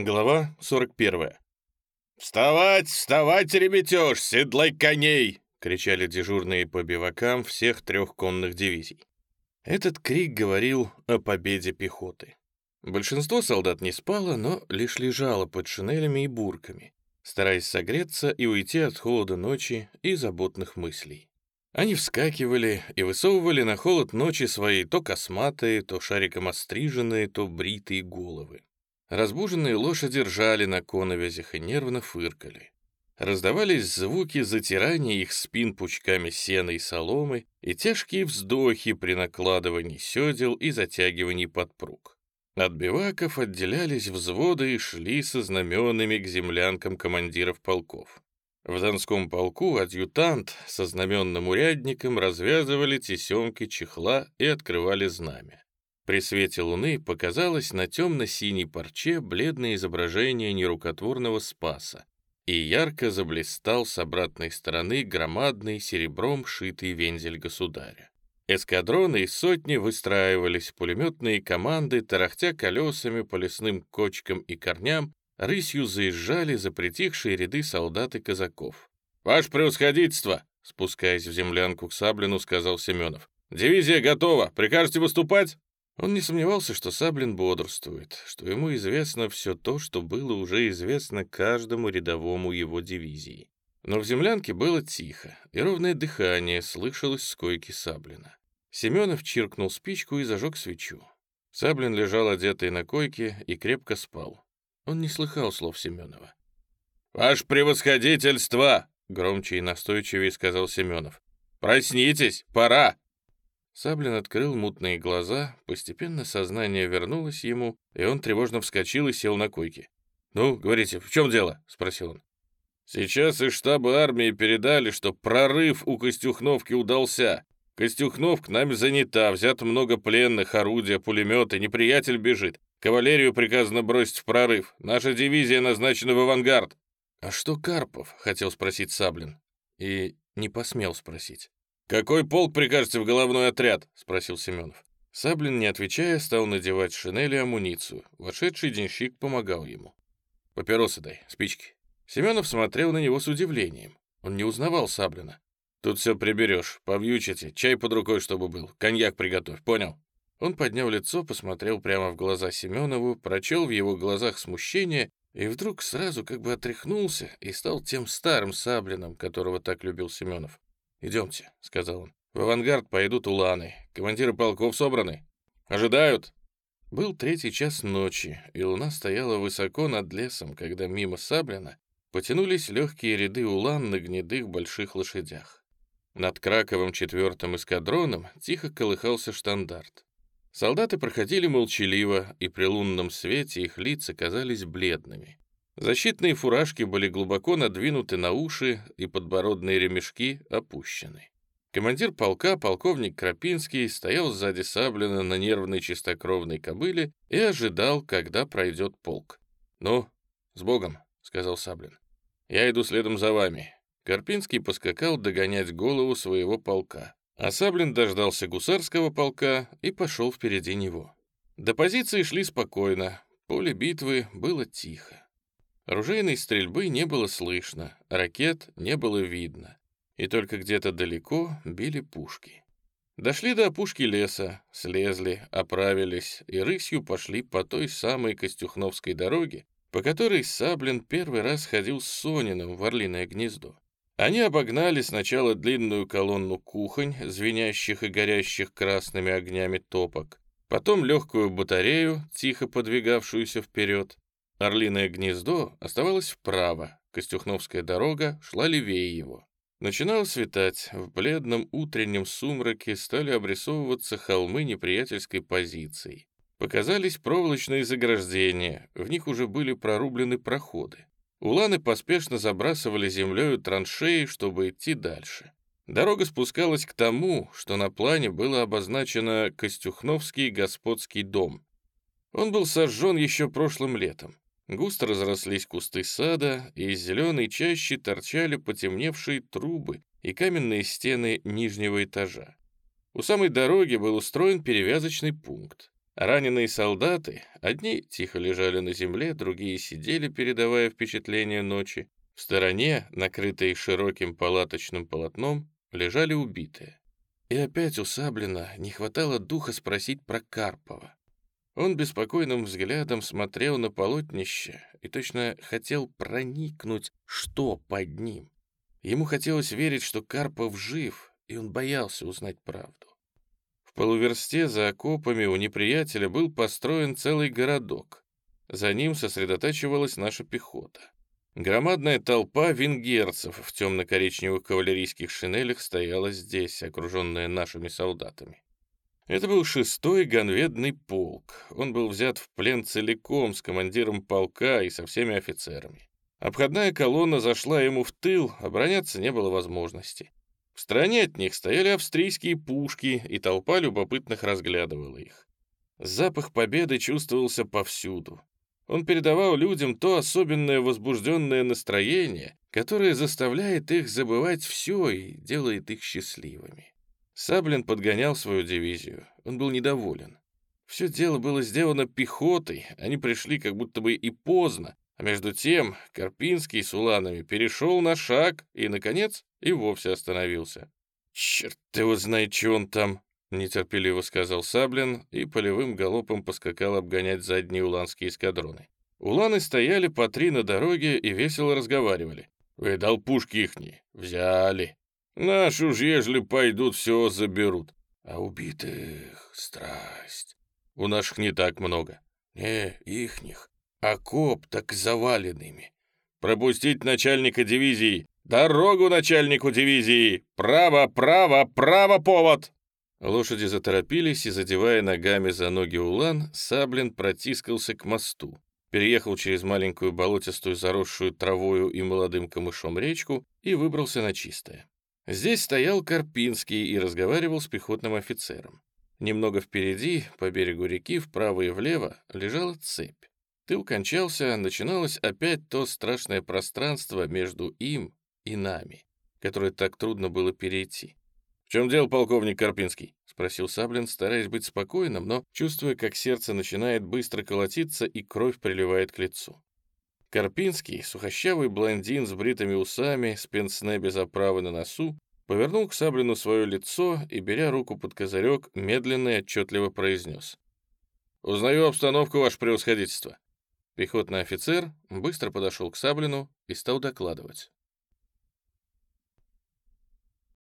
Глава 41. «Вставать, вставать, ребятеж, седлай коней!» — кричали дежурные по бивакам всех трех конных дивизий. Этот крик говорил о победе пехоты. Большинство солдат не спало, но лишь лежало под шинелями и бурками, стараясь согреться и уйти от холода ночи и заботных мыслей. Они вскакивали и высовывали на холод ночи свои то косматые, то шариком остриженные, то бритые головы. Разбуженные лошади ржали на коновязях и нервно фыркали. Раздавались звуки затирания их спин пучками сена и соломы и тяжкие вздохи при накладывании седел и затягивании подпруг. От биваков отделялись взводы и шли со знаменами к землянкам командиров полков. В Донском полку адъютант со знаменным урядником развязывали тесемки чехла и открывали знамя. При свете луны показалось на темно-синей парче бледное изображение нерукотворного спаса, и ярко заблистал с обратной стороны громадный серебром шитый вензель государя. Эскадроны из сотни выстраивались, пулеметные команды, тарахтя колесами по лесным кочкам и корням, рысью заезжали за притихшие ряды солдат и казаков. «Ваше превосходительство!» — спускаясь в землянку к Саблину, сказал Семенов. «Дивизия готова! Прикажете выступать?» Он не сомневался, что Саблин бодрствует, что ему известно все то, что было уже известно каждому рядовому его дивизии. Но в землянке было тихо, и ровное дыхание слышалось с койки Саблина. Семенов чиркнул спичку и зажег свечу. Саблин лежал одетый на койке и крепко спал. Он не слыхал слов Семенова. «Ваше превосходительство!» — громче и настойчивее сказал Семенов. «Проснитесь, пора!» Саблин открыл мутные глаза, постепенно сознание вернулось ему, и он тревожно вскочил и сел на койке. «Ну, говорите, в чем дело?» — спросил он. «Сейчас из штаба армии передали, что прорыв у Костюхновки удался. Костюхновка нами занята, взято много пленных, орудия, пулеметы, неприятель бежит. Кавалерию приказано бросить в прорыв. Наша дивизия назначена в авангард». «А что Карпов?» — хотел спросить Саблин. И не посмел спросить. «Какой полк прикажете в головной отряд?» — спросил Семенов. Саблин, не отвечая, стал надевать шинели и амуницию. Вошедший денщик помогал ему. «Папиросы дай, спички». Семенов смотрел на него с удивлением. Он не узнавал Саблина. «Тут все приберешь, повьючите, чай под рукой, чтобы был, коньяк приготовь, понял?» Он поднял лицо, посмотрел прямо в глаза Семенову, прочел в его глазах смущение и вдруг сразу как бы отряхнулся и стал тем старым Саблиным, которого так любил Семенов. «Идемте», — сказал он. «В авангард пойдут уланы. Командиры полков собраны. Ожидают». Был третий час ночи, и луна стояла высоко над лесом, когда мимо Саблина потянулись легкие ряды улан на гнедых больших лошадях. Над Краковым четвертым эскадроном тихо колыхался штандарт. Солдаты проходили молчаливо, и при лунном свете их лица казались бледными. Защитные фуражки были глубоко надвинуты на уши, и подбородные ремешки опущены. Командир полка, полковник Крапинский, стоял сзади Саблина на нервной чистокровной кобыле и ожидал, когда пройдет полк. «Ну, с Богом», — сказал Саблин. «Я иду следом за вами». Карпинский поскакал догонять голову своего полка, а Саблин дождался гусарского полка и пошел впереди него. До позиции шли спокойно, поле битвы было тихо. Оружейной стрельбы не было слышно, ракет не было видно, и только где-то далеко били пушки. Дошли до опушки леса, слезли, оправились и рысью пошли по той самой Костюхновской дороге, по которой Саблин первый раз ходил с Сониным в Орлиное гнездо. Они обогнали сначала длинную колонну кухонь, звенящих и горящих красными огнями топок, потом легкую батарею, тихо подвигавшуюся вперед, Орлиное гнездо оставалось вправо, Костюхновская дорога шла левее его. Начинало светать, в бледном утреннем сумраке стали обрисовываться холмы неприятельской позиции. Показались проволочные заграждения, в них уже были прорублены проходы. Уланы поспешно забрасывали землею траншеи, чтобы идти дальше. Дорога спускалась к тому, что на плане было обозначено Костюхновский господский дом. Он был сожжен еще прошлым летом. Густо разрослись кусты сада, и из зеленой чащи торчали потемневшие трубы и каменные стены нижнего этажа. У самой дороги был устроен перевязочный пункт. Раненые солдаты, одни тихо лежали на земле, другие сидели, передавая впечатление ночи. В стороне, накрытой широким палаточным полотном, лежали убитые. И опять у Саблина не хватало духа спросить про Карпова. Он беспокойным взглядом смотрел на полотнище и точно хотел проникнуть, что под ним. Ему хотелось верить, что Карпов жив, и он боялся узнать правду полуверсте за окопами у неприятеля был построен целый городок. За ним сосредотачивалась наша пехота. Громадная толпа венгерцев в темно-коричневых кавалерийских шинелях стояла здесь, окруженная нашими солдатами. Это был шестой ганведный полк. Он был взят в плен целиком с командиром полка и со всеми офицерами. Обходная колонна зашла ему в тыл, обороняться не было возможности. В стороне от них стояли австрийские пушки, и толпа любопытных разглядывала их. Запах победы чувствовался повсюду. Он передавал людям то особенное возбужденное настроение, которое заставляет их забывать все и делает их счастливыми. Саблин подгонял свою дивизию. Он был недоволен. Все дело было сделано пехотой, они пришли как будто бы и поздно, а между тем Карпинский с уланами перешел на шаг и, наконец, и вовсе остановился. «Черт его знает, что он там!» — нетерпеливо сказал Саблин и полевым галопом поскакал обгонять задние уланские эскадроны. Уланы стояли по три на дороге и весело разговаривали. «Видал пушки ихние? Взяли. Наши уж, ежели пойдут, все заберут. А убитых — страсть. У наших не так много. Не, ихних. Окоп так заваленными. Пропустить начальника дивизии. Дорогу начальнику дивизии. Право, право, право, повод. Лошади заторопились, и, задевая ногами за ноги улан, Саблин протискался к мосту, переехал через маленькую болотистую, заросшую травою и молодым камышом речку и выбрался на чистое. Здесь стоял Карпинский и разговаривал с пехотным офицером. Немного впереди, по берегу реки, вправо и влево, лежала цепь. Тыл кончался, начиналось опять то страшное пространство между им и нами, которое так трудно было перейти. «В чем дело, полковник Карпинский?» — спросил Саблин, стараясь быть спокойным, но чувствуя, как сердце начинает быстро колотиться и кровь приливает к лицу. Карпинский, сухощавый блондин с бритыми усами, с пенсне без оправы на носу, повернул к Саблину свое лицо и, беря руку под козырек, медленно и отчетливо произнес. «Узнаю обстановку, ваше превосходительство. Пехотный офицер быстро подошел к Саблину и стал докладывать.